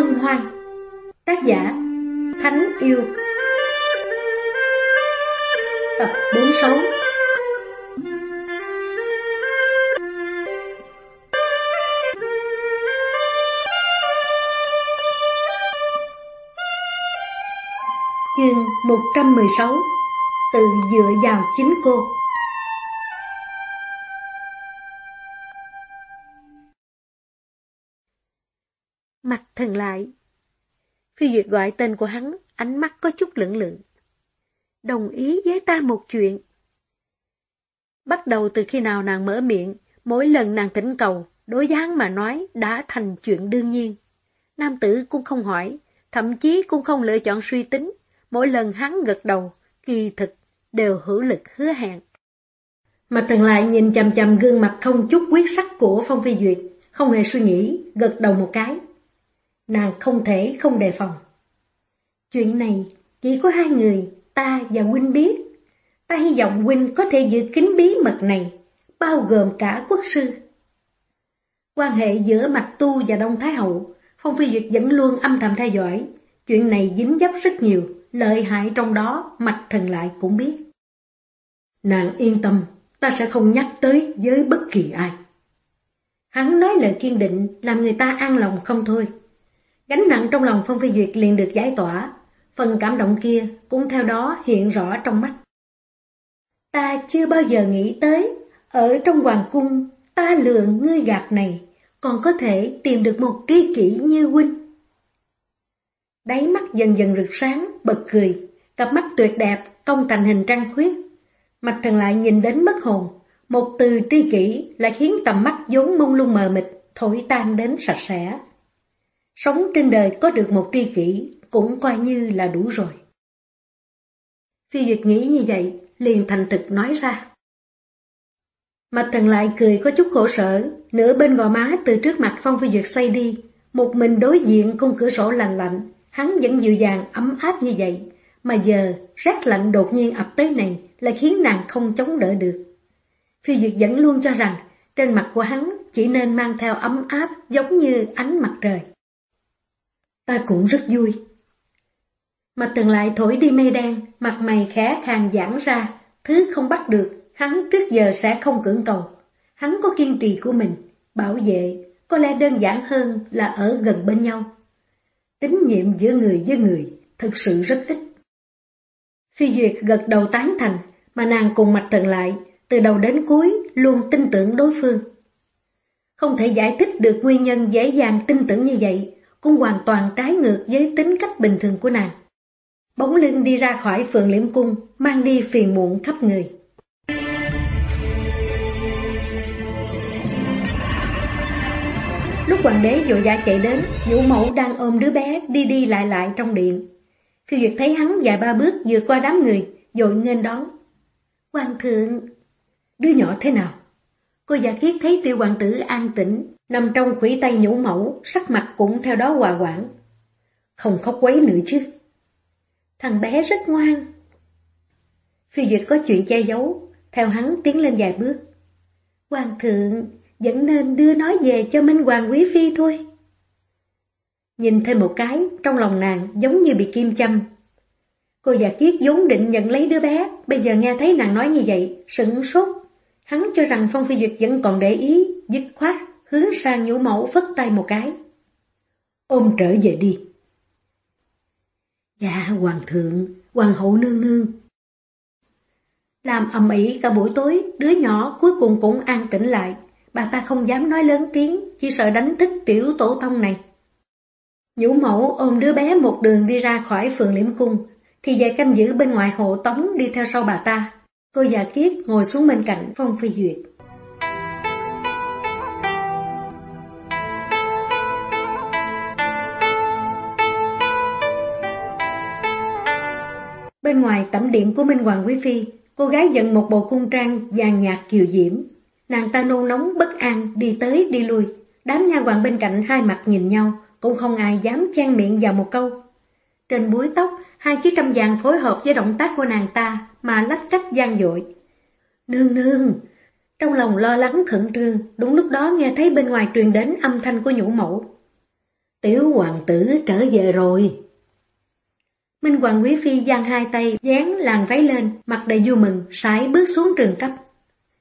Huân Hoang. Tác giả, Thánh Yêu. Tập 46 Chương 116 Tự dựa vào chính cô. Thần lại Phi Duyệt gọi tên của hắn, ánh mắt có chút lưỡng lự. Đồng ý với ta một chuyện. Bắt đầu từ khi nào nàng mở miệng, mỗi lần nàng thỉnh cầu, đối với hắn mà nói đã thành chuyện đương nhiên. Nam tử cũng không hỏi, thậm chí cũng không lựa chọn suy tính, mỗi lần hắn gật đầu, kỳ thực đều hữu lực hứa hẹn. mà thần lại nhìn chầm chầm gương mặt không chút quyết sắc của Phong Phi Duyệt, không hề suy nghĩ, gật đầu một cái. Nàng không thể không đề phòng. Chuyện này chỉ có hai người, ta và Huynh biết. Ta hy vọng Huynh có thể giữ kín bí mật này, bao gồm cả quốc sư. Quan hệ giữa Mạch Tu và Đông Thái Hậu, Phong Phi Duyệt vẫn luôn âm thầm theo dõi. Chuyện này dính dấp rất nhiều, lợi hại trong đó Mạch Thần lại cũng biết. Nàng yên tâm, ta sẽ không nhắc tới với bất kỳ ai. Hắn nói lời kiên định làm người ta an lòng không thôi. Gánh nặng trong lòng Phong Phi Duyệt liền được giải tỏa, phần cảm động kia cũng theo đó hiện rõ trong mắt. Ta chưa bao giờ nghĩ tới, ở trong hoàng cung, ta lừa ngươi gạt này, còn có thể tìm được một tri kỷ như huynh. Đáy mắt dần dần rực sáng, bật cười, cặp mắt tuyệt đẹp, công thành hình trăng khuyết. Mạch thần lại nhìn đến mất hồn, một từ tri kỷ lại khiến tầm mắt vốn mông lung mờ mịt, thổi tan đến sạch sẽ. Sống trên đời có được một tri kỷ cũng coi như là đủ rồi. Phi Duyệt nghĩ như vậy, liền thành thực nói ra. mặt thần lại cười có chút khổ sở, nửa bên gò má từ trước mặt Phong Phi Duyệt xoay đi, một mình đối diện khung cửa sổ lạnh lạnh, hắn vẫn dịu dàng ấm áp như vậy, mà giờ rét lạnh đột nhiên ập tới này lại khiến nàng không chống đỡ được. Phi Duyệt vẫn luôn cho rằng trên mặt của hắn chỉ nên mang theo ấm áp giống như ánh mặt trời. Ta cũng rất vui. Mạch thần lại thổi đi mây đen, mặt mày khẽ khàng giãn ra, thứ không bắt được, hắn trước giờ sẽ không cưỡng cầu. Hắn có kiên trì của mình, bảo vệ, có lẽ đơn giản hơn là ở gần bên nhau. Tín nhiệm giữa người với người thực sự rất ít. Phi Duyệt gật đầu tán thành, mà nàng cùng mạch thần lại, từ đầu đến cuối luôn tin tưởng đối phương. Không thể giải thích được nguyên nhân dễ dàng tin tưởng như vậy, cũng hoàn toàn trái ngược với tính cách bình thường của nàng. Bóng lưng đi ra khỏi phường liễm cung, mang đi phiền muộn khắp người. Lúc hoàng đế vội vã chạy đến, vũ mẫu đang ôm đứa bé đi đi lại lại trong điện. Phiêu Duyệt thấy hắn vài ba bước vừa qua đám người, vội nghênh đón. Hoàng thượng, đứa nhỏ thế nào? Cô giả kiết thấy tiêu hoàng tử an tĩnh, nằm trong khủy tay nhũ mẫu, sắc mặt cũng theo đó hòa quảng. Không khóc quấy nữa chứ. Thằng bé rất ngoan. Phi Duyệt có chuyện che giấu, theo hắn tiến lên vài bước. Hoàng thượng vẫn nên đưa nói về cho Minh Hoàng Quý Phi thôi. Nhìn thêm một cái, trong lòng nàng giống như bị kim châm. Cô già kiết vốn định nhận lấy đứa bé, bây giờ nghe thấy nàng nói như vậy, sững sốt. Hắn cho rằng Phong Phi Duyệt vẫn còn để ý, dứt khoát, hướng sang nhũ mẫu phất tay một cái. Ôm trở về đi. Dạ, hoàng thượng, hoàng hậu nương nương. Làm ầm ĩ cả buổi tối, đứa nhỏ cuối cùng cũng an tĩnh lại. Bà ta không dám nói lớn tiếng, chỉ sợ đánh thức tiểu tổ tông này. Nhũ mẫu ôm đứa bé một đường đi ra khỏi phường liễm cung, thì dạy canh giữ bên ngoài hộ tống đi theo sau bà ta. Cô già kiết ngồi xuống bên cạnh Phong Phi Duyệt. Bên ngoài tẩm điện của Minh Hoàng Quý Phi, cô gái dẫn một bộ cung trang vàng nhạt kiều diễm. Nàng ta nôn nóng bất an đi tới đi lui. Đám nha hoàng bên cạnh hai mặt nhìn nhau, cũng không ai dám chen miệng vào một câu. Trên búi tóc, hai chiếc trăm vàng phối hợp với động tác của nàng ta mà lách cách gian dội. Nương nương! Trong lòng lo lắng khẩn trương, đúng lúc đó nghe thấy bên ngoài truyền đến âm thanh của nhũ mẫu. Tiểu hoàng tử trở về rồi. Minh Hoàng Quý Phi giang hai tay, dán làn váy lên, mặt đầy vui mừng, sải bước xuống trường cấp.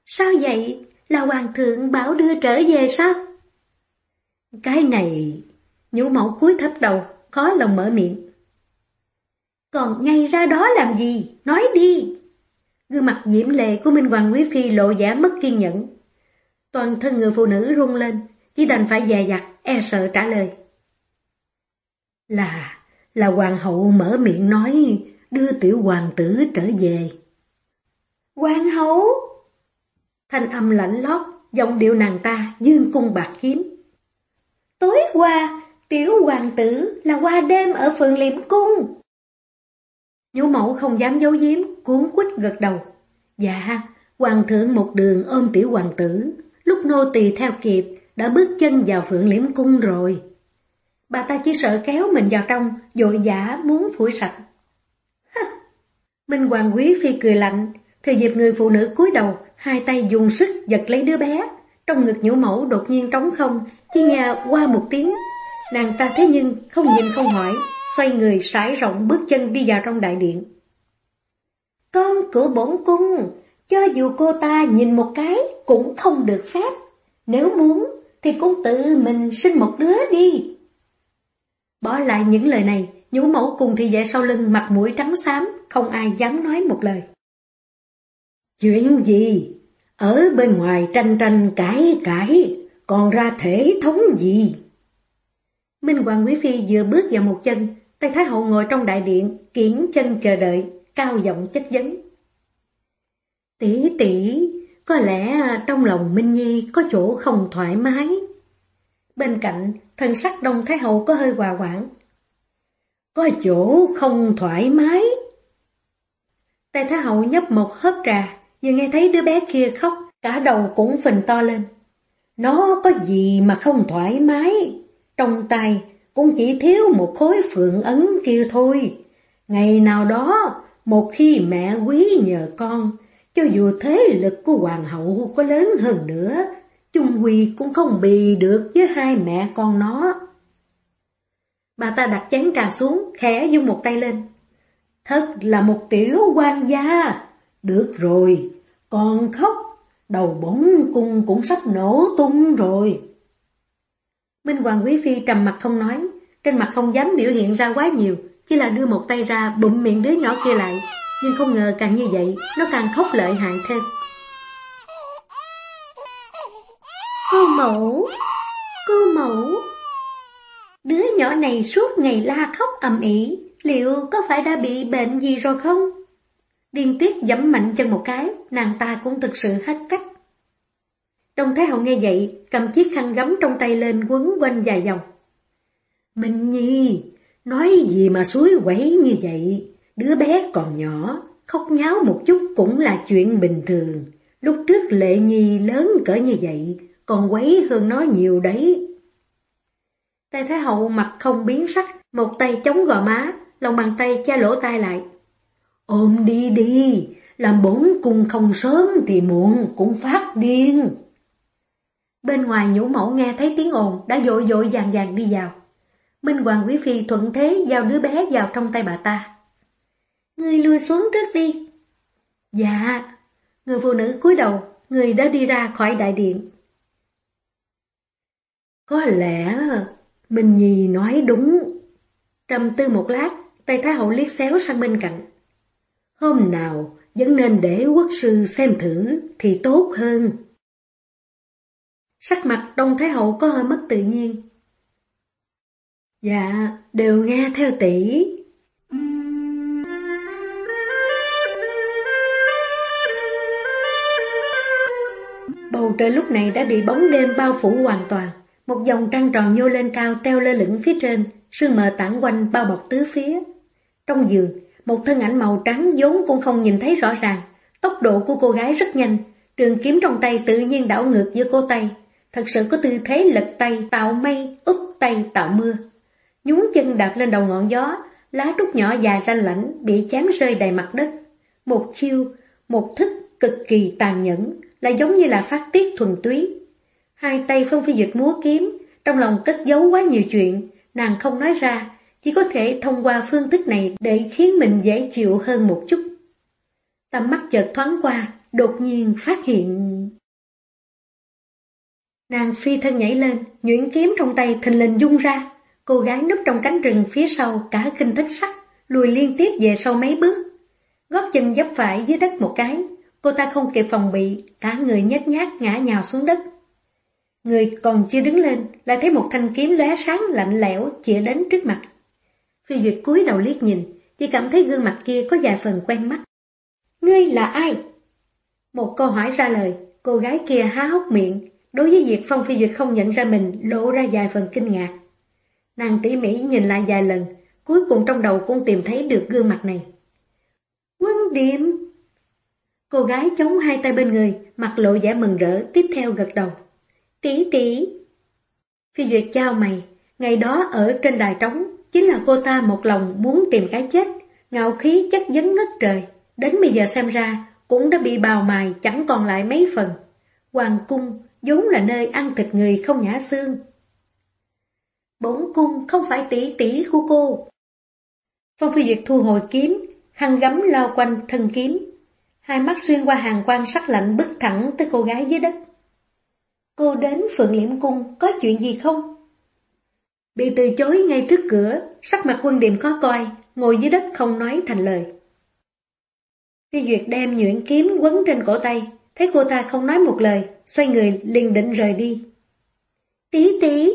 Sao vậy? Là hoàng thượng bảo đưa trở về sao? Cái này... Nhũ mẫu cúi thấp đầu, khó lòng mở miệng. Còn ngay ra đó làm gì? Nói đi! Gương mặt diễm lệ của Minh Hoàng Quý Phi lộ giả mất kiên nhẫn. Toàn thân người phụ nữ rung lên, chỉ đành phải dè dặt, e sợ trả lời. Là, là hoàng hậu mở miệng nói đưa tiểu hoàng tử trở về. Hoàng hậu! Thanh âm lạnh lót, giọng điệu nàng ta dương cung bạc kiếm. Tối qua, tiểu hoàng tử là qua đêm ở phường liệm cung. Nhũ mẫu không dám giấu giếm, cuốn quýt gật đầu. Dạ, hoàng thượng một đường ôm tiểu hoàng tử, lúc nô tỳ theo kịp, đã bước chân vào phượng liễm cung rồi. Bà ta chỉ sợ kéo mình vào trong, dội giả muốn phủi sạch. Minh Hoàng Quý Phi cười lạnh, thời dịp người phụ nữ cúi đầu, hai tay dùng sức giật lấy đứa bé. Trong ngực nhũ mẫu đột nhiên trống không, chỉ nghe qua một tiếng. Nàng ta thế nhưng không nhìn không hỏi, xoay người sải rộng bước chân đi vào trong đại điện. Con của bổn cung, cho dù cô ta nhìn một cái cũng không được phép. Nếu muốn thì cũng tự mình sinh một đứa đi. Bỏ lại những lời này, nhũ mẫu cùng thì vệ sau lưng mặt mũi trắng xám, không ai dám nói một lời. Chuyện gì? Ở bên ngoài tranh tranh cãi cãi, còn ra thể thống gì? Minh Hoàng Quý Phi vừa bước vào một chân, Tây Thái Hậu ngồi trong đại điện, kiển chân chờ đợi, cao giọng chất vấn. Tỷ tỷ, có lẽ trong lòng Minh Nhi có chỗ không thoải mái. Bên cạnh, thần sắc Đông Thái Hậu có hơi hòa quảng. Có chỗ không thoải mái. Tây Thái Hậu nhấp một hớp trà, vừa nghe thấy đứa bé kia khóc, cả đầu cũng phình to lên. Nó có gì mà không thoải mái, trong tay cũng chỉ thiếu một khối phượng ấn kia thôi. Ngày nào đó, một khi mẹ quý nhờ con, cho dù thế lực của hoàng hậu có lớn hơn nữa, chung quy cũng không bì được với hai mẹ con nó. Bà ta đặt chén trà xuống, khẽ dung một tay lên. Thật là một tiểu quan gia. Được rồi, con khóc, đầu bổn cung cũng sắp nổ tung rồi. Minh Hoàng Quý Phi trầm mặt không nói, trên mặt không dám biểu hiện ra quá nhiều, chỉ là đưa một tay ra bụm miệng đứa nhỏ kia lại. Nhưng không ngờ càng như vậy, nó càng khóc lợi hại thêm. Cô mẫu, cô mẫu. Đứa nhỏ này suốt ngày la khóc ầm ĩ, liệu có phải đã bị bệnh gì rồi không? Điên tiết dẫm mạnh chân một cái, nàng ta cũng thực sự hết cách. Đông Thái Hậu nghe vậy, cầm chiếc khăn gấm trong tay lên quấn quanh dài dòng. Minh Nhi, nói gì mà suối quẩy như vậy? Đứa bé còn nhỏ, khóc nháo một chút cũng là chuyện bình thường. Lúc trước Lệ Nhi lớn cỡ như vậy, còn quấy hơn nó nhiều đấy. Tây Thái Hậu mặt không biến sắc, một tay chống gò má, lòng bàn tay che lỗ tai lại. Ôm đi đi, làm bốn cung không sớm thì muộn cũng phát điên. Bên ngoài nhũ mẫu nghe thấy tiếng ồn đã dội dội vàng vàng đi vào. Minh Hoàng Quý Phi thuận thế giao đứa bé vào trong tay bà ta. Ngươi lui xuống trước đi. Dạ, người phụ nữ cúi đầu, người đã đi ra khỏi đại điện. Có lẽ Minh Nhi nói đúng. Trầm tư một lát, tay Thái Hậu liếc xéo sang bên cạnh. Hôm nào vẫn nên để quốc sư xem thử thì tốt hơn. Sắc mặt Đông Thái Hậu có hơi mất tự nhiên. Dạ, đều nghe theo tỷ. Bầu trời lúc này đã bị bóng đêm bao phủ hoàn toàn. Một dòng trăng tròn nhô lên cao treo lơ lửng phía trên, sương mờ tản quanh bao bọc tứ phía. Trong giường, một thân ảnh màu trắng vốn cũng không nhìn thấy rõ ràng. Tốc độ của cô gái rất nhanh, trường kiếm trong tay tự nhiên đảo ngược giữa cô tay. Thật sự có tư thế lật tay tạo mây, úp tay tạo mưa. Nhúng chân đạp lên đầu ngọn gió, lá trúc nhỏ dài lanh lảnh bị chém rơi đầy mặt đất. Một chiêu, một thức cực kỳ tàn nhẫn, lại giống như là phát tiết thuần túy. Hai tay Phong Phi Duyệt múa kiếm, trong lòng cất giấu quá nhiều chuyện, Nàng không nói ra, chỉ có thể thông qua phương thức này để khiến mình dễ chịu hơn một chút. Tầm mắt chợt thoáng qua, đột nhiên phát hiện... Nàng phi thân nhảy lên, nhuyễn kiếm trong tay thình lình dung ra. Cô gái núp trong cánh rừng phía sau cả kinh thất sắc, lùi liên tiếp về sau mấy bước. Gót chân dấp phải dưới đất một cái, cô ta không kịp phòng bị, cả người nhét nhát ngã nhào xuống đất. Người còn chưa đứng lên, lại thấy một thanh kiếm lóe sáng lạnh lẽo chĩa đến trước mặt. Phi Duyệt cúi đầu liếc nhìn, chỉ cảm thấy gương mặt kia có vài phần quen mắt. Ngươi là ai? Một câu hỏi ra lời, cô gái kia há hốc miệng, đối với việc Phong Phi Duyệt không nhận ra mình lộ ra vài phần kinh ngạc. Nàng tỉ mỉ nhìn lại vài lần, cuối cùng trong đầu cũng tìm thấy được gương mặt này. Quân điểm! Cô gái chống hai tay bên người, mặt lộ vẻ mừng rỡ, tiếp theo gật đầu. Tí tí. Phi Duyệt trao mày, ngày đó ở trên đài trống, chính là cô ta một lòng muốn tìm cái chết, ngạo khí chất vấn ngất trời, đến bây giờ xem ra cũng đã bị bào mài chẳng còn lại mấy phần. Hoàng cung vốn là nơi ăn thịt người không nhả xương. Bổn cung không phải tỷ tỷ của cô. Phong Phi Duyệt thu hồi kiếm, khăn gấm lao quanh thân kiếm. Hai mắt xuyên qua hàng quan sắc lạnh bức thẳng tới cô gái dưới đất. Cô đến Phượng Liễm Cung có chuyện gì không? Bị từ chối ngay trước cửa, sắc mặt quân điểm khó coi, ngồi dưới đất không nói thành lời. Phi Duyệt đem nhuyễn kiếm quấn trên cổ tay, thấy cô ta không nói một lời, xoay người liền định rời đi. Tí tí!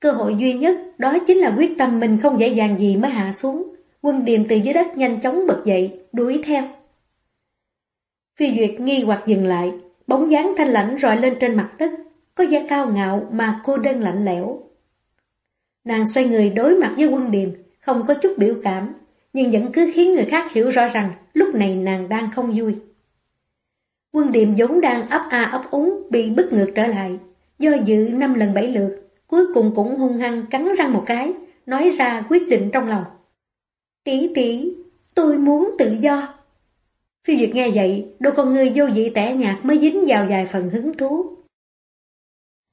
Cơ hội duy nhất đó chính là quyết tâm mình không dễ dàng gì mới hạ xuống. Quân điềm từ dưới đất nhanh chóng bật dậy, đuổi theo. Phi Duyệt nghi hoặc dừng lại, bóng dáng thanh lãnh rọi lên trên mặt đất, có da cao ngạo mà cô đơn lạnh lẽo. Nàng xoay người đối mặt với quân điềm, không có chút biểu cảm, nhưng vẫn cứ khiến người khác hiểu rõ rằng lúc này nàng đang không vui. Quân điềm vốn đang ấp a ấp úng bị bức ngược trở lại, do dự năm lần bảy lượt, cuối cùng cũng hung hăng cắn răng một cái, nói ra quyết định trong lòng. Tỷ tỷ, tôi muốn tự do. Phiêu Duyệt nghe vậy, đôi con người vô dị tẻ nhạt mới dính vào vài phần hứng thú.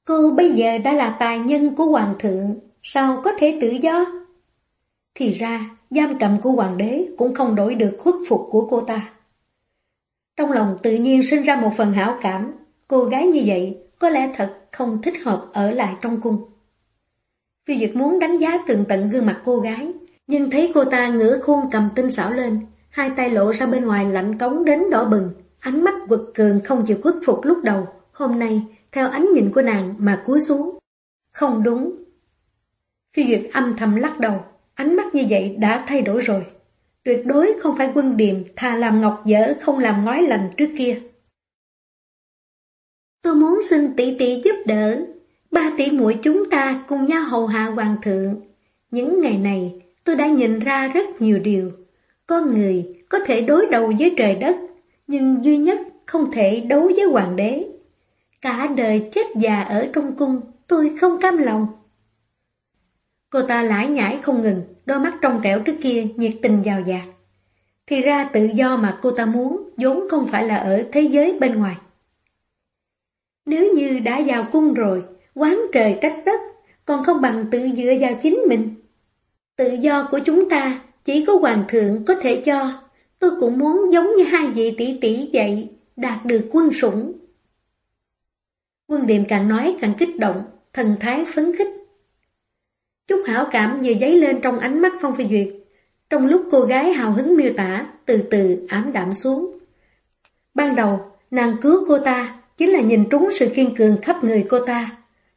Cô bây giờ đã là tài nhân của Hoàng thượng, sao có thể tự do? Thì ra, giam cầm của Hoàng đế cũng không đổi được khuất phục của cô ta. Trong lòng tự nhiên sinh ra một phần hảo cảm, cô gái như vậy có lẽ thật không thích hợp ở lại trong cung. Phi Duyệt muốn đánh giá từng tận gương mặt cô gái, nhưng thấy cô ta ngửa khuôn cầm tinh xảo lên, hai tay lộ ra bên ngoài lạnh cống đến đỏ bừng, ánh mắt quật cường không chịu khuất phục lúc đầu, hôm nay theo ánh nhìn của nàng mà cúi xuống. Không đúng. Phi Duyệt âm thầm lắc đầu, ánh mắt như vậy đã thay đổi rồi. Tuyệt đối không phải quân điềm thà làm ngọc dở không làm ngói lành trước kia. Tôi muốn xin tỷ tỷ giúp đỡ. Ba tỷ muội chúng ta cùng nhau hầu hạ hoàng thượng. Những ngày này tôi đã nhìn ra rất nhiều điều. Con người có thể đối đầu với trời đất, nhưng duy nhất không thể đấu với hoàng đế. Cả đời chết già ở trong cung, tôi không cam lòng. Cô ta lải nhải không ngừng, đôi mắt trong trẻo trước kia nhiệt tình giàu dạt. Thì ra tự do mà cô ta muốn vốn không phải là ở thế giới bên ngoài. Nếu như đã vào cung rồi, quán trời trách đất, còn không bằng tự dựa vào chính mình. Tự do của chúng ta chỉ có hoàng thượng có thể cho. Tôi cũng muốn giống như hai vị tỷ tỷ vậy, đạt được quân sủng. Quân điềm càng nói càng kích động, thần thái phấn khích. Chút hảo cảm vừa dấy lên trong ánh mắt Phong Phi Duyệt. Trong lúc cô gái hào hứng miêu tả, từ từ ám đạm xuống. Ban đầu, nàng cứu cô ta, chính là nhìn trúng sự kiên cường khắp người cô ta.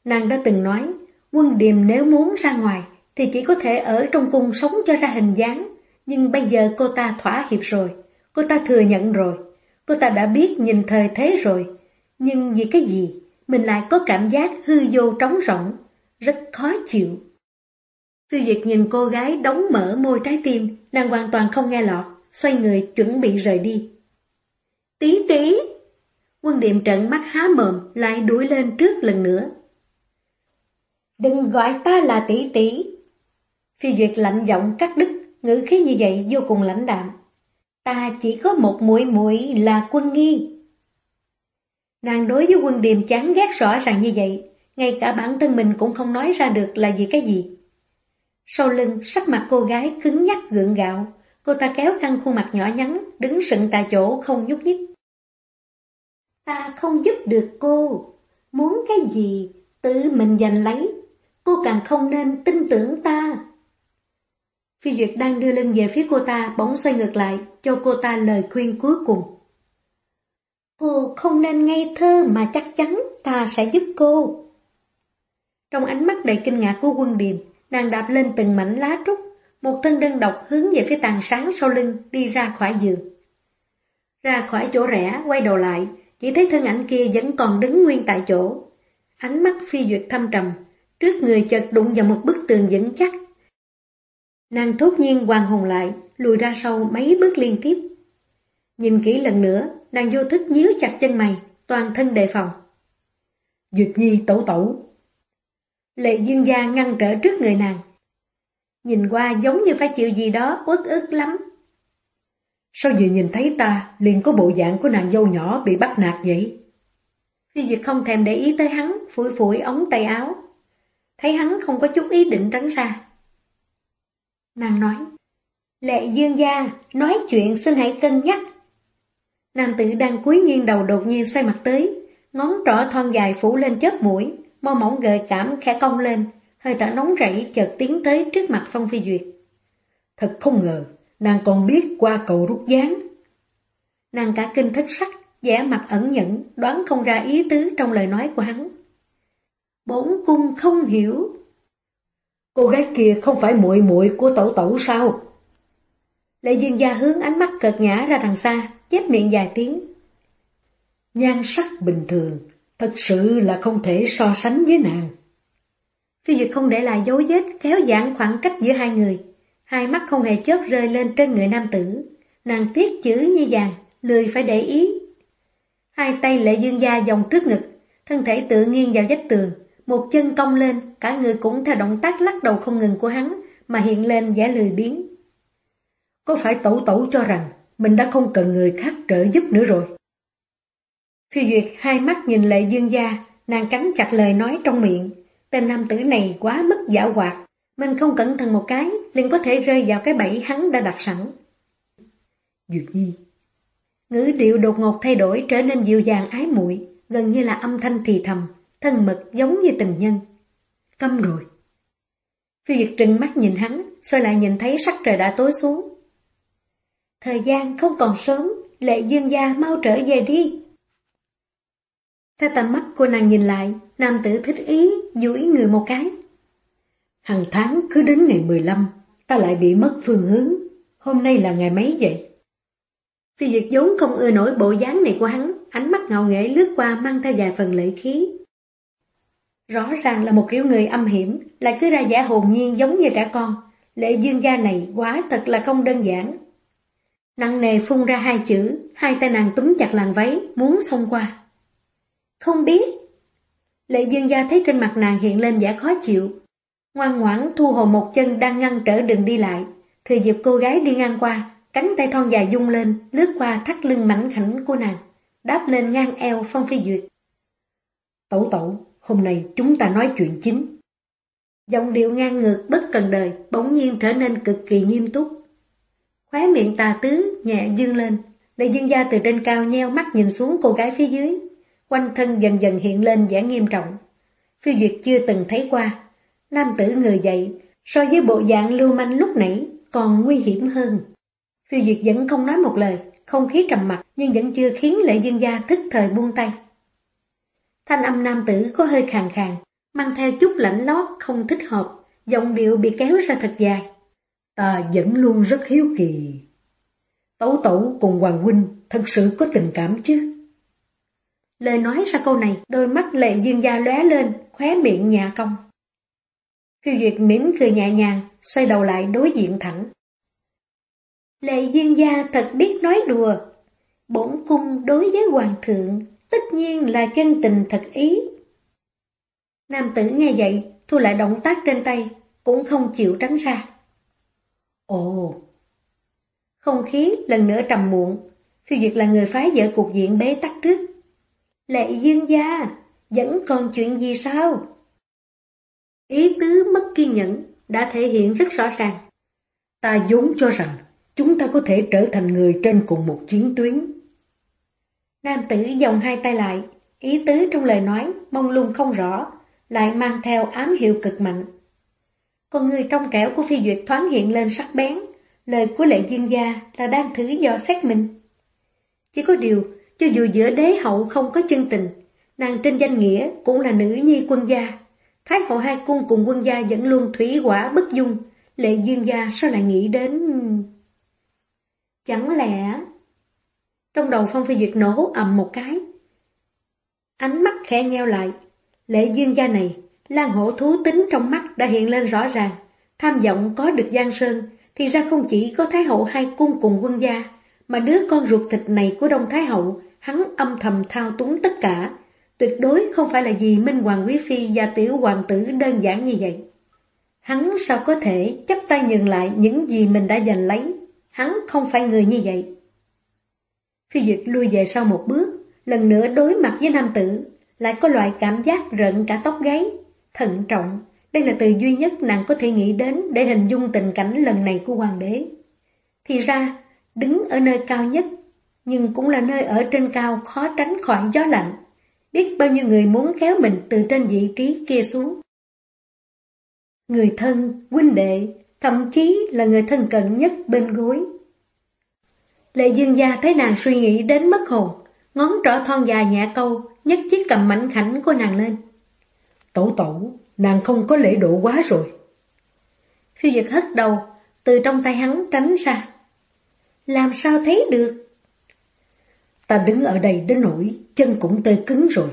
Nàng đã từng nói, quân điềm nếu muốn ra ngoài, thì chỉ có thể ở trong cung sống cho ra hình dáng. Nhưng bây giờ cô ta thỏa hiệp rồi, cô ta thừa nhận rồi, cô ta đã biết nhìn thời thế rồi. Nhưng vì cái gì, mình lại có cảm giác hư vô trống rỗng, rất khó chịu. Phiêu Duyệt nhìn cô gái đóng mở môi trái tim, nàng hoàn toàn không nghe lọt, xoay người chuẩn bị rời đi. Tí tí! Quân điểm trận mắt há mồm, lại đuổi lên trước lần nữa. Đừng gọi ta là tỷ tỷ. Phi Duyệt lạnh giọng cắt đứt, ngữ khí như vậy vô cùng lãnh đạm. Ta chỉ có một muội muội là quân nghi. Nàng đối với quân điềm chán ghét rõ ràng như vậy, ngay cả bản thân mình cũng không nói ra được là gì cái gì. Sau lưng, sắc mặt cô gái cứng nhắc gượng gạo. Cô ta kéo căng khuôn mặt nhỏ nhắn, đứng sững tại chỗ không nhúc nhích. Ta không giúp được cô. Muốn cái gì, tự mình giành lấy. Cô càng không nên tin tưởng ta. Phi Duyệt đang đưa lưng về phía cô ta, bỗng xoay ngược lại, cho cô ta lời khuyên cuối cùng. Cô không nên ngây thơ mà chắc chắn ta sẽ giúp cô. Trong ánh mắt đầy kinh ngạc của quân điềm, nàng đạp lên từng mảnh lá trúc, một thân đơn độc hướng về phía tàn sáng sau lưng, đi ra khỏi giường. Ra khỏi chỗ rẽ, quay đầu lại, chỉ thấy thân ảnh kia vẫn còn đứng nguyên tại chỗ. Ánh mắt phi duyệt thâm trầm, trước người chợt đụng vào một bức tường vững chắc. Nàng thốt nhiên hoàng hồn lại, lùi ra sau mấy bước liên tiếp. Nhìn kỹ lần nữa, nàng vô thức nhíu chặt chân mày, toàn thân đề phòng. Duyệt nhi tẩu tẩu. Lệ dương gia ngăn trở trước người nàng. Nhìn qua giống như phải chịu gì đó uất ức lắm. Sao vừa nhìn thấy ta, liền có bộ dạng của nàng dâu nhỏ bị bắt nạt vậy? Phi Duyệt không thèm để ý tới hắn, phủi phủi ống tay áo. Thấy hắn không có chút ý định tránh ra. Nàng nói, Lệ dương gia, nói chuyện xin hãy cân nhắc. Nam tử đang cúi nghiêng đầu đột nhiên xoay mặt tới, ngón trỏ thon dài phủ lên chớp mũi, môi mỏng gợi cảm khẽ cong lên, hơi thở nóng rẫy chợt tiến tới trước mặt Phong Phi Duyệt. Thật không ngờ, nàng còn biết qua cầu rút gián. Nàng cả kinh thất sắc, vẻ mặt ẩn nhẫn, đoán không ra ý tứ trong lời nói của hắn. Bốn cung không hiểu. Cô gái kia không phải muội muội của tẩu tẩu sao? Lệ dương gia hướng ánh mắt cợt nhã ra đằng xa, chép miệng dài tiếng. Nhan sắc bình thường, thật sự là không thể so sánh với nàng. Phi Duyệt không để lại dấu vết kéo giãn khoảng cách giữa hai người. Hai mắt không hề chớp rơi lên trên người nam tử. Nàng tiếc chữ như vàng, lười phải để ý. Hai tay lệ dương gia vòng trước ngực, thân thể tự nghiêng vào vách tường, một chân cong lên, cả người cũng theo động tác lắc đầu không ngừng của hắn, mà hiện lên vẻ lười biếng. Có phải tẩu tẩu cho rằng mình đã không cần người khác trợ giúp nữa rồi? Phi Duyệt hai mắt nhìn lệ dương gia, nàng cắn chặt lời nói trong miệng. Tên nam tử này quá mức giả hoạt, mình không cẩn thận một cái, liền có thể rơi vào cái bẫy hắn đã đặt sẵn. Duyệt Nhi Ngữ điệu đột ngột thay đổi trở nên dịu dàng ái muội gần như là âm thanh thì thầm, thân mật giống như tình nhân. Câm rồi. Phi việt trừng mắt nhìn hắn, xoay lại nhìn thấy sắc trời đã tối xuống. Thời gian không còn sớm, lệ dương gia mau trở về đi. Theo tầm mắt của nàng nhìn lại, nam tử thích ý, duỗi người một cái. Hằng tháng cứ đến ngày 15, ta lại bị mất phương hướng. Hôm nay là ngày mấy vậy? Phi Duyệt vốn không ưa nổi bộ dáng này của hắn, ánh mắt ngạo nghễ lướt qua mang theo vài phần lệ khí. Rõ ràng là một kiểu người âm hiểm, lại cứ ra giả hồn nhiên giống như trẻ con. Lệ dương gia này quá thật là không đơn giản. Nặng nề phun ra hai chữ, hai tay nàng túm chặt làn váy, muốn xông qua. Không biết. Lệ dương gia thấy trên mặt nàng hiện lên vẻ khó chịu. Ngoan ngoãn thu hồi một chân đang ngăn trở đường đi lại. Thừa dịp cô gái đi ngang qua, cánh tay thon dài dung lên, lướt qua thắt lưng mảnh khảnh của nàng, đáp lên ngang eo Phong Phi Duyệt. Tẩu tẩu, hôm nay chúng ta nói chuyện chính. Giọng điệu ngang ngược bất cần đời, bỗng nhiên trở nên cực kỳ nghiêm túc. Khóe miệng tà tứ, nhẹ dương lên, Lệ dương gia từ trên cao nheo mắt nhìn xuống cô gái phía dưới. Quanh thân dần dần hiện lên vẻ nghiêm trọng. Phi Duyệt chưa từng thấy qua. Nam tử người dậy, so với bộ dạng lưu manh lúc nãy, còn nguy hiểm hơn. Phi Duyệt vẫn không nói một lời, không khí trầm mặc nhưng vẫn chưa khiến lệ dương gia thức thời buông tay. Thanh âm nam tử có hơi khàn khàn, mang theo chút lạnh lót không thích hợp, giọng điệu bị kéo ra thật dài. Ta vẫn luôn rất hiếu kỳ. Tấu tẩu cùng Hoàng Huynh thật sự có tình cảm chứ? Lời nói ra câu này, đôi mắt lệ dương gia lóe lên, khóe miệng nhà cong. Phiêu Duyệt mỉm cười nhẹ nhàng, xoay đầu lại đối diện thẳng. Lệ dương gia thật biết nói đùa. Bổn cung đối với hoàng thượng, tất nhiên là chân tình thật ý. Nam tử nghe vậy, thu lại động tác trên tay, cũng không chịu tránh ra. Ồ! Không khí lần nữa trầm muộn, phiêu duyệt là người phái vợ cục diện bế tắc trước. Lệ dương gia, vẫn còn chuyện gì sao? Ý tứ mất kiên nhẫn, đã thể hiện rất rõ ràng. Ta vốn cho rằng chúng ta có thể trở thành người trên cùng một chiến tuyến. Nam tử dòng hai tay lại, ý tứ trong lời nói mong lung không rõ, lại mang theo ám hiệu cực mạnh. Con người trong trẻo của phi duyệt thoáng hiện lên sắc bén, lời của lệ dương gia là đang thử dò xét mình. Chỉ có điều, cho dù giữa đế hậu không có chân tình, nàng trên danh nghĩa cũng là nữ nhi quân gia. Thái hậu hai cung cùng quân gia vẫn luôn thủy quả bất dung, lệ dương gia sao lại nghĩ đến... Chẳng lẽ... Trong đầu Phong Phi Duyệt nổ ầm một cái. Ánh mắt khẽ nheo lại. Lệ dương gia này, lan hổ thú tính trong mắt đã hiện lên rõ ràng. Tham vọng có được Giang Sơn, thì ra không chỉ có Thái hậu hai cung cùng quân gia, mà đứa con ruột thịt này của Đông Thái hậu, hắn âm thầm thao túng tất cả. Tuyệt đối không phải là gì Minh Hoàng Quý Phi và Tiểu Hoàng tử đơn giản như vậy. Hắn sao có thể chấp tay nhường lại những gì mình đã giành lấy? Hắn không phải người như vậy. Phi Duyệt lui về sau một bước, lần nữa đối mặt với nam tử, lại có loại cảm giác rợn cả tóc gáy. Thận trọng, đây là từ duy nhất nàng có thể nghĩ đến để hình dung tình cảnh lần này của hoàng đế. Thì ra, đứng ở nơi cao nhất, nhưng cũng là nơi ở trên cao khó tránh khỏi gió lạnh. Biết bao nhiêu người muốn kéo mình từ trên vị trí kia xuống. Người thân, huynh đệ, thậm chí là người thân cận nhất bên gối. Lệ dương gia thấy nàng suy nghĩ đến mất hồn, ngón trỏ thon dài nhẹ câu, nhấc chiếc cầm mảnh khảnh của nàng lên. Tổ tổ, nàng không có lễ độ quá rồi. Phiêu Dật hất đầu, từ trong tay hắn tránh ra. Làm sao thấy được? Ta đứng ở đây đến nỗi chân cũng tê cứng rồi.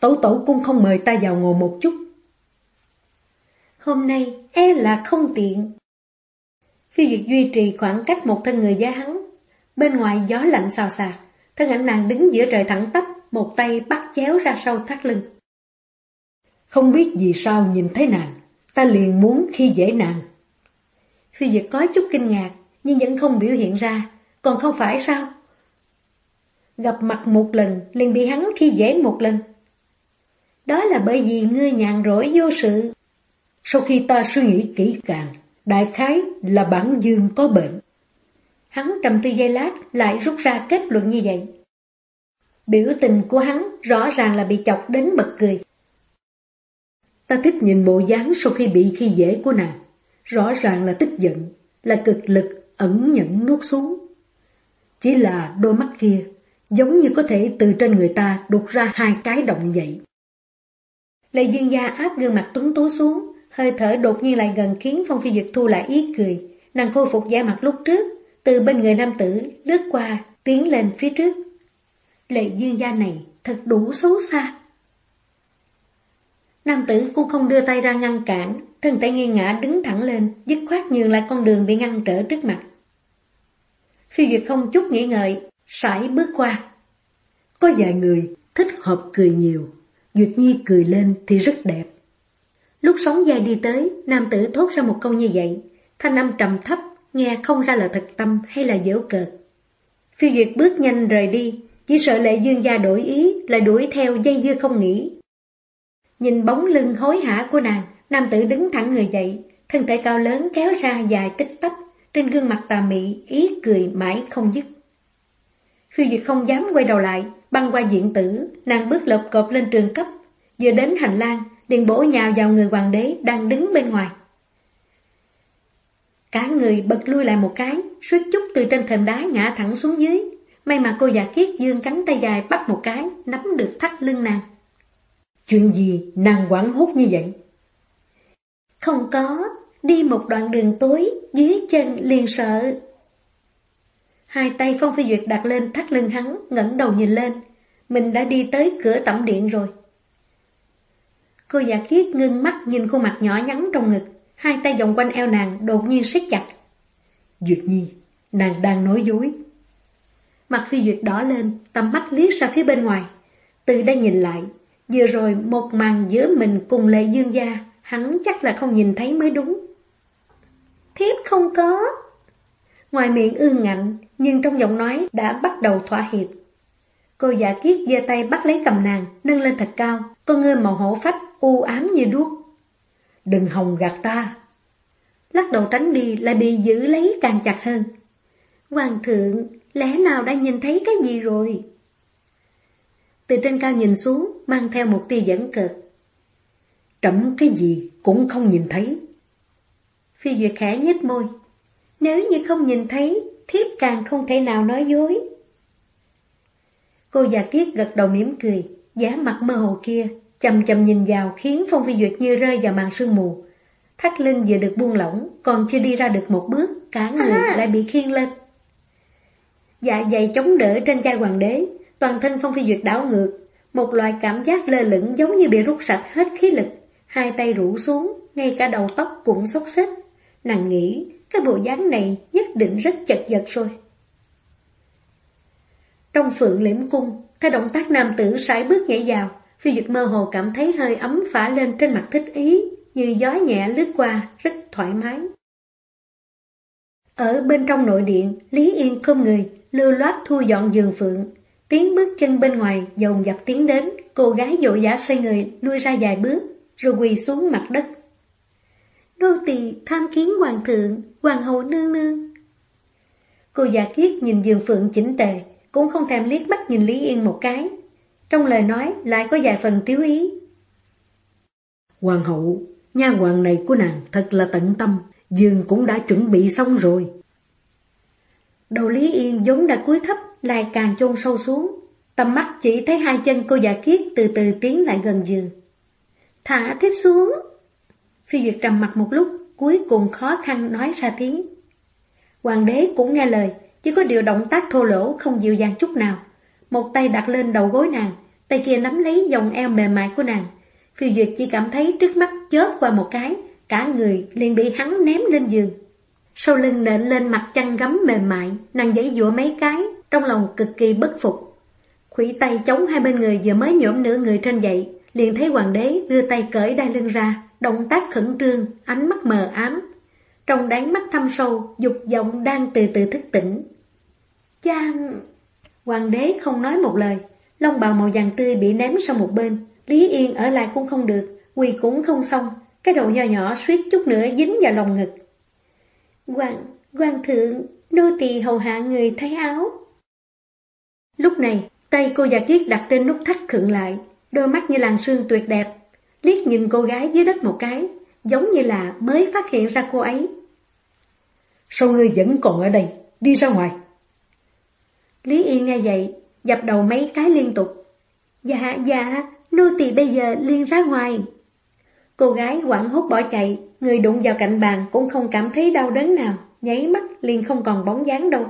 Tổ tổ cũng không mời ta vào ngồi một chút. Hôm nay e là không tiện. Phiêu Duyệt duy trì khoảng cách một thân người da hắn. Bên ngoài gió lạnh xào xạc, thân ảnh nàng đứng giữa trời thẳng tắp, một tay bắt chéo ra sau thắt lưng. Không biết vì sao nhìn thấy nàng, ta liền muốn khi dễ nàng. Phi Duyệt có chút kinh ngạc, nhưng vẫn không biểu hiện ra, còn không phải sao? Gặp mặt một lần, liền bị hắn khi dễ một lần. Đó là bởi vì ngươi nhàn rỗi vô sự. Sau khi ta suy nghĩ kỹ càng, đại khái là bản dương có bệnh. Hắn trầm tư giây lát, lại rút ra kết luận như vậy. Biểu tình của hắn rõ ràng là bị chọc đến bật cười. Ta thích nhìn bộ dáng sau khi bị khi dễ của nàng. Rõ ràng là tức giận, là cực lực, ẩn nhẫn nuốt xuống. Chỉ là đôi mắt kia, giống như có thể từ trên người ta đục ra hai cái động vậy. Lệ dương gia áp gương mặt tuấn tú xuống, hơi thở đột nhiên lại gần khiến Phong Phi Duyệt thu lại ý cười. Nàng khôi phục da mặt lúc trước, từ bên người nam tử, lướt qua, tiến lên phía trước. Lệ dương gia này thật đủ xấu xa. Nam tử cũng không đưa tay ra ngăn cản, thân thể nghiêng ngã đứng thẳng lên, dứt khoát nhường lại con đường bị ngăn trở trước mặt. Phi Duyệt không chút nghĩ ngợi, sải bước qua. Có vài người thích hợp cười nhiều, Duyệt Nhi cười lên thì rất đẹp. Lúc sóng dài đi tới, nam tử thốt ra một câu như vậy, thanh âm trầm thấp, nghe không ra là thật tâm hay là dễu cợt. Phi Duyệt bước nhanh rời đi, chỉ sợ lệ dương gia đổi ý, lại đuổi theo dây dưa không nghĩ. Nhìn bóng lưng hối hả của nàng, nam tử đứng thẳng người dậy, thân thể cao lớn kéo ra dài tích tắp, trên gương mặt tà mị, ý cười mãi không dứt. Phi Duyệt không dám quay đầu lại, băng qua diện tử, nàng bước lộp cộp lên trường cấp, vừa đến hành lang, liền bổ nhào vào người hoàng đế đang đứng bên ngoài. Cả người bật lui lại một cái, suýt chút từ trên thềm đá ngã thẳng xuống dưới. May mà cô già kiết dương cánh tay dài bắt một cái, nắm được thắt lưng nàng. Chuyện gì nàng quảng hốt như vậy? Không có, đi một đoạn đường tối, dưới chân liền sợ. Hai tay Phong Phi Duyệt đặt lên thắt lưng hắn, ngẩng đầu nhìn lên. Mình đã đi tới cửa tẩm điện rồi. Cô giả kiết ngưng mắt nhìn khuôn mặt nhỏ nhắn trong ngực, hai tay vòng quanh eo nàng đột nhiên siết chặt. Duyệt Nhi, nàng đang nói dối. Mặt Phi Duyệt đỏ lên, tầm mắt liếc ra phía bên ngoài. Từ đây nhìn lại, vừa rồi một màn giữa mình cùng lệ dương gia, hắn chắc là không nhìn thấy mới đúng. Thiếp không có. Ngoài miệng ương ngạnh, nhưng trong giọng nói đã bắt đầu thỏa hiệp. Cô giả kiết giơ tay bắt lấy cầm nàng, nâng lên thật cao, con ngươi màu hổ phách, u ám như đuốc. Đừng hòng gạt ta. lắc đầu tránh đi lại bị giữ lấy càng chặt hơn. Hoàng thượng, lẽ nào đã nhìn thấy cái gì rồi? Từ trên cao nhìn xuống, mang theo một tia dẫn cực. Trẫm cái gì cũng không nhìn thấy. Phi Duyệt khẽ nhếch môi. Nếu như không nhìn thấy, thiếp càng không thể nào nói dối. Cô già kiết gật đầu mỉm cười, giá mặt mơ hồ kia, chầm chầm nhìn vào khiến Phong Phi Duyệt như rơi vào màn sương mù. Thắt lưng vừa được buông lỏng, còn chưa đi ra được một bước, cả người à. lại bị khiêng lên. Dạ dày chống đỡ trên vai hoàng đế, toàn thân Phong Phi Duyệt đảo ngược, một loại cảm giác lơ lửng giống như bị rút sạch hết khí lực, hai tay rủ xuống, ngay cả đầu tóc cũng xốc xích. Nàng nghĩ, cái bộ dáng này nhất định rất chật vật rồi. Trong phượng liễm cung, theo động tác nam tử sải bước nhảy vào, phi duyệt mơ hồ cảm thấy hơi ấm phả lên trên mặt thích ý, như gió nhẹ lướt qua, rất thoải mái. Ở bên trong nội điện, Lý Yên không người, lưu loát thu dọn giường phượng. Tiếng bước chân bên ngoài, dồn dập tiến đến, cô gái dội dã xoay người, lui ra vài bước, rồi quỳ xuống mặt đất. Nô tỳ tham kiến hoàng thượng, hoàng hậu nương nương. Cô già kiết nhìn giường phượng chỉnh tề, cũng không thèm liếc mắt nhìn Lý Yên một cái. Trong lời nói lại có vài phần thiếu ý. Hoàng hậu, nha hoàng này của nàng thật là tận tâm, giường cũng đã chuẩn bị xong rồi. Đầu Lý Yên vốn đã cúi thấp, lại càng chôn sâu xuống. Tầm mắt chỉ thấy hai chân cô già kiết từ từ tiến lại gần giường. Thả tiếp xuống. Phi Duyệt trầm mặt một lúc, cuối cùng khó khăn nói ra tiếng. Hoàng đế cũng nghe lời, chỉ có điều động tác thô lỗ không dịu dàng chút nào. Một tay đặt lên đầu gối nàng, tay kia nắm lấy dòng eo mềm mại của nàng. Phi Duyệt chỉ cảm thấy trước mắt chớp qua một cái, cả người liền bị hắn ném lên giường. Sau lưng nện lên mặt chăn gấm mềm mại, nàng giãy dụa mấy cái, trong lòng cực kỳ bất phục. Khủy tay chống hai bên người vừa mới nhổm nửa người trên dậy, liền thấy hoàng đế đưa tay cởi đai lưng ra, động tác khẩn trương, ánh mắt mờ ám. Trong đáy mắt thâm sâu, dục vọng đang từ từ thức tỉnh. Chàng... Hoàng đế không nói một lời, lông bào màu vàng tươi bị ném sang một bên, Lý Yên ở lại cũng không được, quỳ cũng không xong, cái đầu nhỏ nhỏ suýt chút nữa dính vào lòng ngực. Hoàng, hoàng thượng, nô tỳ hầu hạ người thay áo. Lúc này, tay cô già kiết đặt trên nút thắt khựng lại, đôi mắt như làn sương tuyệt đẹp, liếc nhìn cô gái dưới đất một cái, giống như là mới phát hiện ra cô ấy. Sao ngươi vẫn còn ở đây? Đi ra ngoài. Lý Yên nghe vậy, dập đầu mấy cái liên tục. Dạ, dạ, nô tỳ bây giờ liên ra ngoài. Cô gái quảng hốt bỏ chạy, người đụng vào cạnh bàn cũng không cảm thấy đau đớn nào, nháy mắt liền không còn bóng dáng đâu.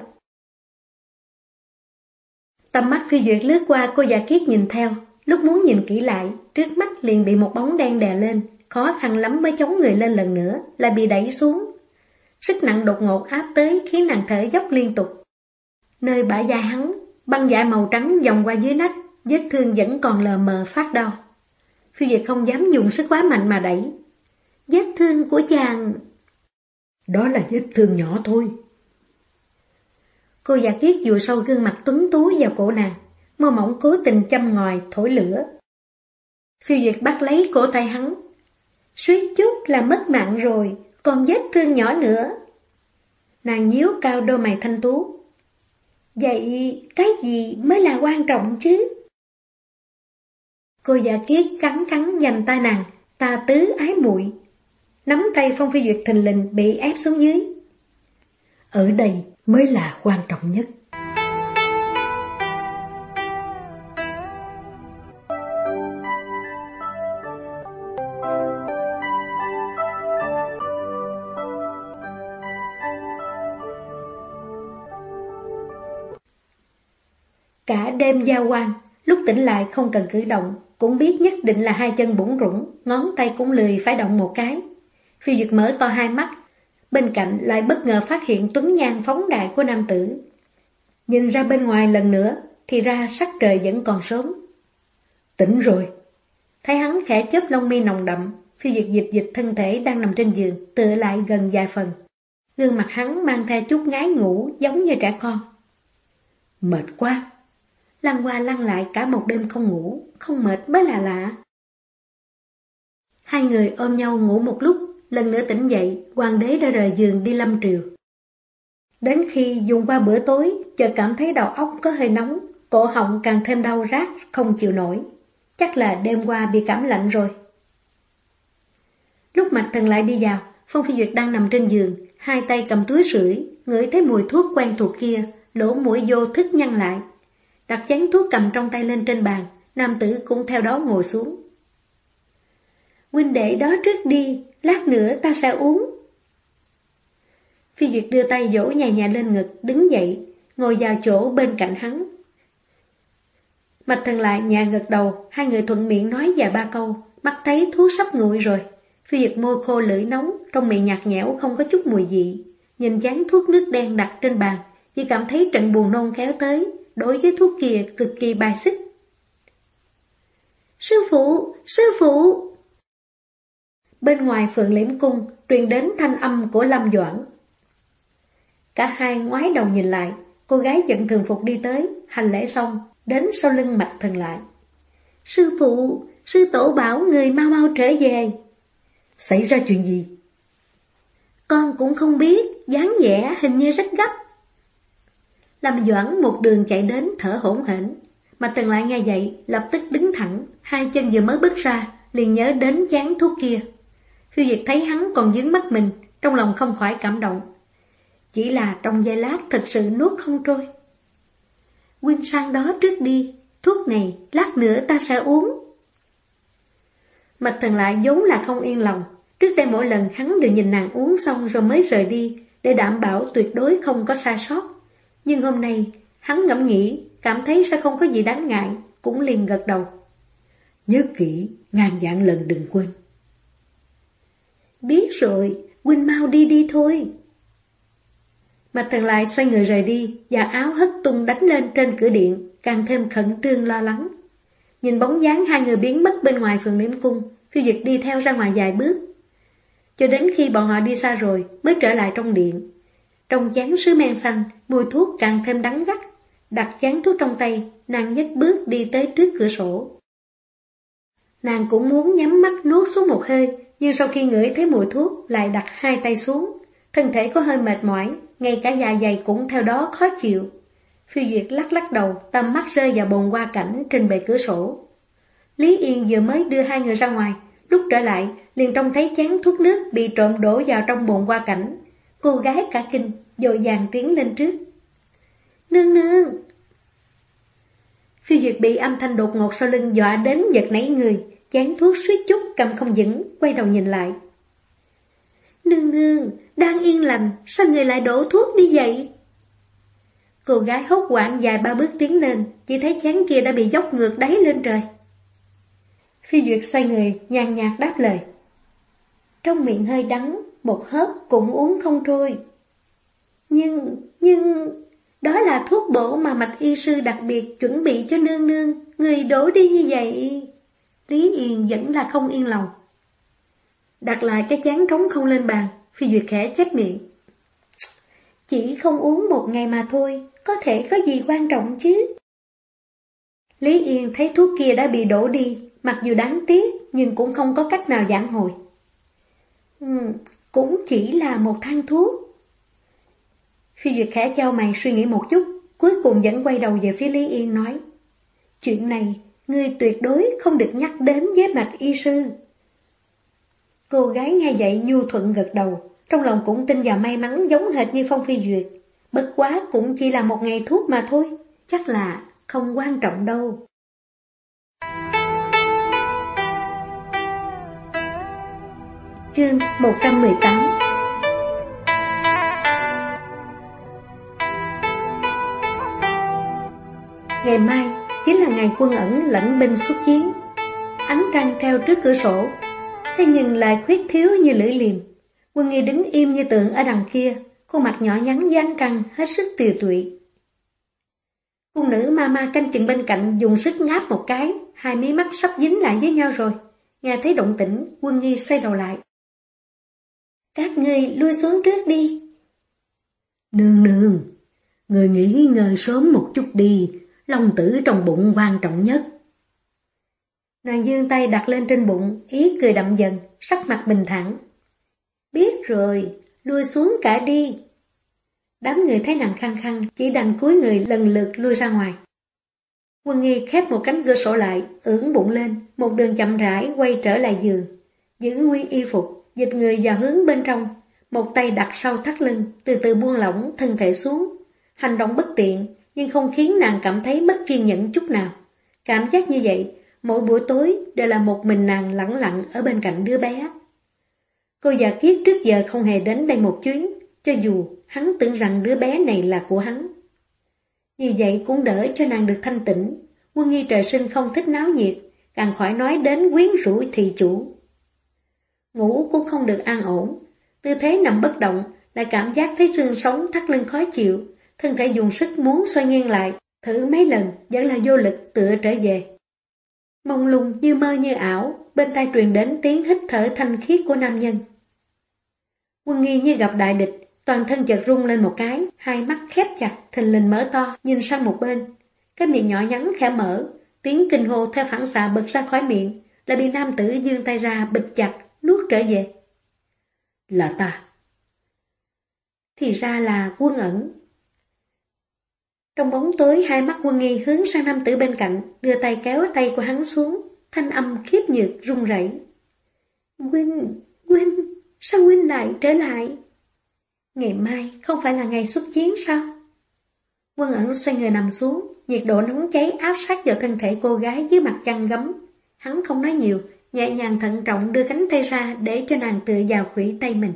Tầm mắt phi duyệt lướt qua cô già kiết nhìn theo, lúc muốn nhìn kỹ lại, trước mắt liền bị một bóng đen đè lên, khó khăn lắm mới chống người lên lần nữa, lại bị đẩy xuống. Sức nặng đột ngột áp tới khiến nàng thở dốc liên tục. Nơi bả vai hắn, băng dạ màu trắng vòng qua dưới nách, vết thương vẫn còn lờ mờ phát đau. Phi Duyệt không dám dùng sức quá mạnh mà đẩy. Vết thương của chàng... Đó là vết thương nhỏ thôi. Cô giả kiết dùa sâu gương mặt tuấn tú vào cổ nàng, mơ mỏng cố tình châm ngòi, thổi lửa. Phi Duyệt bắt lấy cổ tay hắn. Suýt chút là mất mạng rồi, còn vết thương nhỏ nữa. Nàng nhíu cao đôi mày thanh tú. Vậy cái gì mới là quan trọng chứ? Cô giả kiết cắn cắn dành tay nàng, ta tứ ái muội Nắm tay Phong Phi Duyệt thình lình bị ép xuống dưới. Ở đây mới là quan trọng nhất. Cả đêm giao quan, lúc tỉnh lại không cần cử động, cũng biết nhất định là hai chân bủng rủng, ngón tay cũng lười phải động một cái. Phi Duyệt mở to hai mắt, bên cạnh lại bất ngờ phát hiện tuấn nhan phóng đại của nam tử. Nhìn ra bên ngoài lần nữa, thì ra sắc trời vẫn còn sớm. Tỉnh rồi. Thấy hắn khẽ chớp lông mi nồng đậm, Phi Duyệt dịch dịch thân thể đang nằm trên giường, tựa lại gần vài phần. Gương mặt hắn mang theo chút ngái ngủ giống như trẻ con. Mệt quá. Lăn qua lăn lại cả một đêm không ngủ, không mệt mới là lạ. Hai người ôm nhau ngủ một lúc, lần nữa tỉnh dậy, hoàng đế đã rời giường đi lâm triều. Đến khi dùng qua bữa tối, chợt cảm thấy đầu óc có hơi nóng, cổ họng càng thêm đau rát, không chịu nổi. Chắc là đêm qua bị cảm lạnh rồi. Lúc mạch thần lại đi vào, Phong Phi Duyệt đang nằm trên giường, hai tay cầm túi sưởi, ngửi thấy mùi thuốc quen thuộc kia, lỗ mũi vô thức nhăn lại. Đặt chén thuốc cầm trong tay lên trên bàn, nam tử cũng theo đó ngồi xuống. Huynh đệ đó trước đi, lát nữa ta sẽ uống. Phi Duyệt đưa tay dỗ nhẹ nhẹ lên ngực, đứng dậy, ngồi vào chỗ bên cạnh hắn. Mạch thần lại nhà gật đầu, hai người thuận miệng nói vài ba câu, mắt thấy thuốc sắp nguội rồi. Phi Duyệt môi khô lưỡi nóng, trong miệng nhạt nhẽo không có chút mùi gì. Nhìn chán thuốc nước đen đặt trên bàn, chỉ cảm thấy trận buồn nôn kéo tới, đối với thuốc kia cực kỳ bài xích. Sư phụ! Sư phụ! Bên ngoài phượng liễm cung truyền đến thanh âm của Lâm Doãn. Cả hai ngoái đầu nhìn lại, cô gái giận thường phục đi tới, hành lễ xong, đến sau lưng mặt thần lại. Sư phụ, sư tổ bảo người mau mau trở về. Xảy ra chuyện gì? Con cũng không biết, dáng vẻ hình như rất gấp. Lâm Doãn một đường chạy đến thở hổn hển. Mà thần lại nghe vậy, lập tức đứng thẳng, hai chân vừa mới bước ra, liền nhớ đến chán thuốc kia. Phiêu Diệt thấy hắn còn dướng mắt mình, trong lòng không khỏi cảm động. Chỉ là trong giây lát thật sự nuốt không trôi. Quynh sang đó trước đi, thuốc này lát nữa ta sẽ uống. Mạch thần lại vốn là không yên lòng. Trước đây mỗi lần hắn đều nhìn nàng uống xong rồi mới rời đi, để đảm bảo tuyệt đối không có sai sót. Nhưng hôm nay, hắn ngẫm nghĩ, cảm thấy sẽ không có gì đáng ngại, cũng liền gật đầu. Nhớ kỹ, ngàn dạng lần đừng quên. Biết rồi, Huynh mau đi đi thôi. Mạch thần lại xoay người rời đi, và áo hất tung đánh lên trên cửa điện, càng thêm khẩn trương lo lắng. Nhìn bóng dáng hai người biến mất bên ngoài phường liễm cung, phiêu duyệt đi theo ra ngoài vài bước. Cho đến khi bọn họ đi xa rồi, mới trở lại trong điện. Trong chán sứ men xanh, mùi thuốc càng thêm đắng gắt. Đặt chán thuốc trong tay, nàng nhấc bước đi tới trước cửa sổ. Nàng cũng muốn nhắm mắt nuốt xuống một hơi, nhưng sau khi ngửi thấy mùi thuốc lại đặt hai tay xuống. Thân thể có hơi mệt mỏi, ngay cả dạ dày cũng theo đó khó chịu. Phiêu Duyệt lắc lắc đầu, tầm mắt rơi vào bồn hoa cảnh trên bề cửa sổ. Lý Yên vừa mới đưa hai người ra ngoài, lúc trở lại liền trông thấy chén thuốc nước bị trộm đổ vào trong bồn hoa cảnh. Cô gái cả kinh, dội vàng tiến lên trước. Nương nương! Phiêu Duyệt bị âm thanh đột ngột sau lưng dọa đến giật nảy người, chán thuốc suýt chút cầm không vững, quay đầu nhìn lại. Nương nương, đang yên lành, sao người lại đổ thuốc đi vậy? Cô gái hốt quảng dài ba bước tiến lên, chỉ thấy chán kia đã bị dốc ngược đáy lên trời. Phi Duyệt xoay người, nhàn nhạt đáp lời. Trong miệng hơi đắng, một hớp cũng uống không trôi. Nhưng, nhưng, đó là thuốc bổ mà mạch y sư đặc biệt chuẩn bị cho nương nương, người đổ đi như vậy. Lý Yên vẫn là không yên lòng. Đặt lại cái chán trống không lên bàn, Phi Duyệt khẽ chép miệng. Chỉ không uống một ngày mà thôi, có thể có gì quan trọng chứ? Lý Yên thấy thuốc kia đã bị đổ đi, mặc dù đáng tiếc nhưng cũng không có cách nào giảng hồi. Ừ, cũng chỉ là một thang thuốc. Phi Duyệt khẽ trao mày suy nghĩ một chút, cuối cùng vẫn quay đầu về phía Lý Yên nói. Chuyện này, ngươi tuyệt đối không được nhắc đến với mạch y sư. Cô gái nghe vậy nhu thuận gật đầu, trong lòng cũng tin vào may mắn giống hệt như Phong Phi Duyệt. Bất quá cũng chỉ là một ngày thuốc mà thôi, chắc là không quan trọng đâu. Chương 118 Ngày mai chính là ngày quân ẩn lãnh binh xuất chiến. Ánh trăng treo trước cửa sổ, thế nhưng lại khuyết thiếu như lưỡi liềm. Quân nghi đứng im như tượng ở đằng kia, khuôn mặt nhỏ nhắn gian trăng hết sức tiều tụy. Cung nữ ma ma canh chừng bên cạnh dùng sức ngáp một cái, hai mí mắt sắp dính lại với nhau rồi. Nghe thấy động tĩnh, quân nghi xoay đầu lại. Các ngươi lui xuống trước đi. Nương nương, người nghỉ ngơi sớm một chút đi, lòng tử trong bụng quan trọng nhất. Nàng dương tay đặt lên trên bụng, ý cười đậm dần, sắc mặt bình thản. Biết rồi, lui xuống cả đi. Đám người thấy nàng khăng khăng, chỉ đành cúi người lần lượt lui ra ngoài. Quân nghi khép một cánh cửa sổ lại, ưỡn bụng lên, một đường chậm rãi quay trở lại giường. Giữ nguyên y phục, dịch người vào hướng bên trong, một tay đặt sau thắt lưng, từ từ buông lỏng thân thể xuống. Hành động bất tiện, nhưng không khiến nàng cảm thấy mất kiên nhẫn chút nào. Cảm giác như vậy, mỗi buổi tối đều là một mình nàng lặng lặng ở bên cạnh đứa bé. Cô già kiết trước giờ không hề đến đây một chuyến, cho dù hắn tưởng rằng đứa bé này là của hắn. Như vậy cũng đỡ cho nàng được thanh tĩnh, quân nghi trời sinh không thích náo nhiệt, càng khỏi nói đến quyến rũ thị chủ. Ngủ cũng không được an ổn, tư thế nằm bất động, lại cảm giác thấy xương sống thắt lưng khó chịu, thân thể dùng sức muốn xoay nghiêng lại, thử mấy lần vẫn là vô lực tựa trở về. Mông lung như mơ như ảo, bên tai truyền đến tiếng hít thở thanh khiết của nam nhân. Quân nghi như gặp đại địch, toàn thân chợt rung lên một cái, hai mắt khép chặt, thình lình mở to, nhìn sang một bên. Cái miệng nhỏ nhắn khẽ mở, tiếng kinh hô theo phản xạ bật ra khỏi miệng, là bị nam tử dương tay ra bịch chặt, nuốt trở về. Là ta. Thì ra là quân ẩn. Trong bóng tối hai mắt quân nghi hướng sang nam tử bên cạnh, đưa tay kéo tay của hắn xuống, thanh âm khiếp nhược run rẩy. Quynh, Quynh, sao Quynh lại trở lại? Ngày mai không phải là ngày xuất chiến sao? Quân ẩn xoay người nằm xuống, nhiệt độ nóng cháy áp sát vào thân thể cô gái dưới mặt chăn gấm. Hắn không nói nhiều, nhẹ nhàng thận trọng đưa cánh tay ra để cho nàng tựa vào khủy tay mình.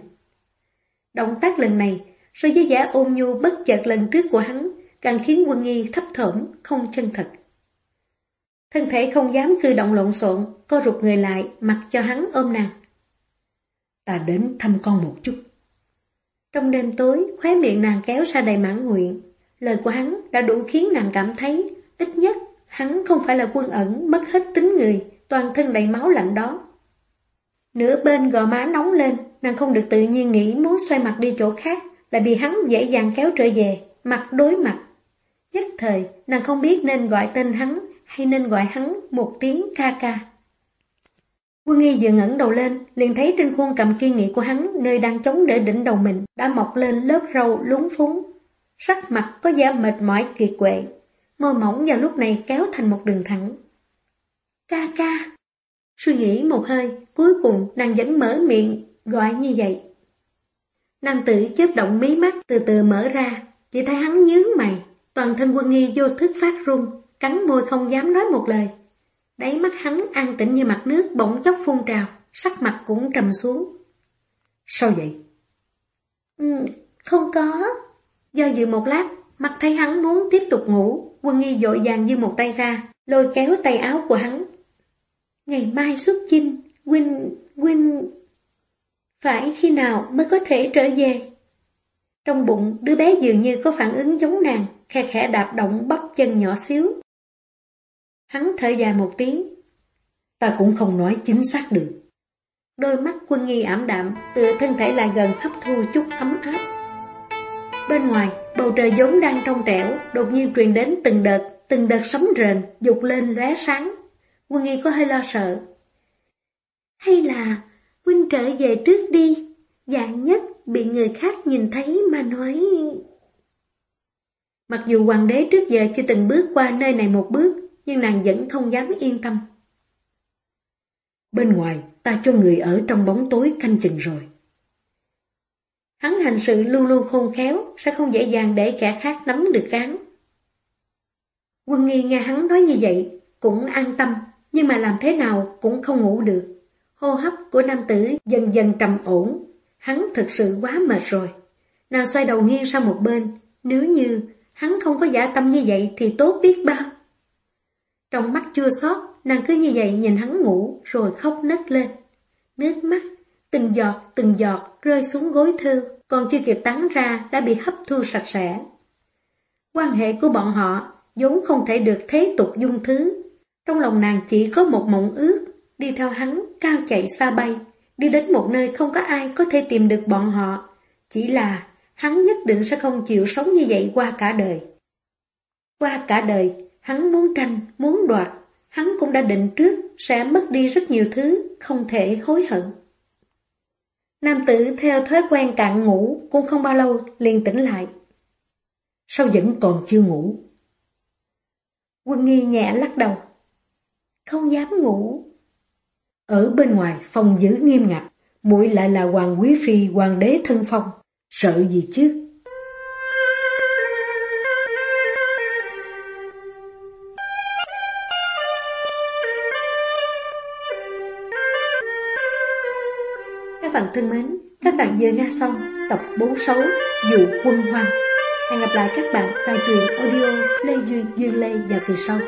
Động tác lần này, so với giả ôn nhu bất chợt lần trước của hắn, càng khiến quân nghi thấp thỏm, không chân thật. Thân thể không dám cử động lộn xộn, co rụt người lại, mặc cho hắn ôm nàng. Ta đến thăm con một chút. Trong đêm tối, khóe miệng nàng kéo ra đầy mãn nguyện. Lời của hắn đã đủ khiến nàng cảm thấy, ít nhất, hắn không phải là quân ẩn mất hết tính người, toàn thân đầy máu lạnh đó. Nửa bên gò má nóng lên, nàng không được tự nhiên nghĩ muốn xoay mặt đi chỗ khác, lại bị hắn dễ dàng kéo trở về, mặt đối mặt. Nhất thời, nàng không biết nên gọi tên hắn hay nên gọi hắn một tiếng ca ca. Quân nghi vừa ngẩng đầu lên, liền thấy trên khuôn cầm kiên nghị của hắn, nơi đang chống đỡ đỉnh đầu mình, đã mọc lên lớp râu lúng phúng. Sắc mặt có da mệt mỏi kỳ quệ, môi mỏng vào lúc này kéo thành một đường thẳng. Ca ca! Suy nghĩ một hơi, cuối cùng nàng vẫn mở miệng, gọi như vậy. Nam tử chớp động mí mắt từ từ mở ra, chỉ thấy hắn nhướng mày, toàn thân quân nghi vô thức phát run, cắn môi không dám nói một lời. Đáy mắt hắn an tĩnh như mặt nước bỗng chốc phun trào, sắc mặt cũng trầm xuống. Sao vậy? Ừ, không có. Do dự một lát, mặt thấy hắn muốn tiếp tục ngủ, quân nghi dội dàng như một tay ra, lôi kéo tay áo của hắn. Ngày mai xuất chinh, huynh, huynh... Phải khi nào mới có thể trở về? Trong bụng, đứa bé dường như có phản ứng giống nàng, khe khẽ đạp động bắp chân nhỏ xíu. Hắn thở dài một tiếng. Ta cũng không nói chính xác được. Đôi mắt quân nghi ảm đạm, tựa thân thể lại gần hấp thu chút ấm áp. Bên ngoài, bầu trời vốn đang trong trẻo, đột nhiên truyền đến từng đợt, từng đợt sấm rền, dục lên lóe sáng. Quân nghi có hơi lo sợ. Hay là, huynh trở về trước đi, dạng nhất bị người khác nhìn thấy mà nói... Mặc dù hoàng đế trước giờ chưa từng bước qua nơi này một bước, nhưng nàng vẫn không dám yên tâm. Bên ngoài, ta cho người ở trong bóng tối canh chừng rồi. Hắn hành sự luôn luôn khôn khéo, sẽ không dễ dàng để kẻ khác nắm được cán. Quân nghi nghe hắn nói như vậy, cũng an tâm, nhưng mà làm thế nào cũng không ngủ được. Hô hấp của nam tử dần dần trầm ổn, hắn thực sự quá mệt rồi. Nàng xoay đầu nghiêng sang một bên, nếu như hắn không có giả tâm như vậy thì tốt biết bao. Trong mắt chua xót, nàng cứ như vậy nhìn hắn ngủ rồi khóc nấc lên. Nước mắt, từng giọt từng giọt rơi xuống gối thư, còn chưa kịp tán ra đã bị hấp thu sạch sẽ. Quan hệ của bọn họ vốn không thể được thế tục dung thứ. Trong lòng nàng chỉ có một mộng ước, đi theo hắn cao chạy xa bay, đi đến một nơi không có ai có thể tìm được bọn họ. Chỉ là hắn nhất định sẽ không chịu sống như vậy qua cả đời. Qua cả đời, Hắn muốn tranh, muốn đoạt, hắn cũng đã định trước sẽ mất đi rất nhiều thứ, không thể hối hận. Nam tử theo thói quen cạn ngủ cũng không bao lâu liền tỉnh lại. Sao vẫn còn chưa ngủ? Quân nghi nhẹ lắc đầu. Không dám ngủ. Ở bên ngoài phòng giữ nghiêm ngặt, muội lại là hoàng quý phi, hoàng đế thân phong, sợ gì chứ? Các bạn thân mến, các bạn vừa nghe xong tập 46 Dụ quân Hoàng. Hẹn gặp lại các bạn tại truyện audio Lê Duyên Duyên Lê vào kỳ sau.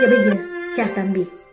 Và bây giờ, chào tạm biệt.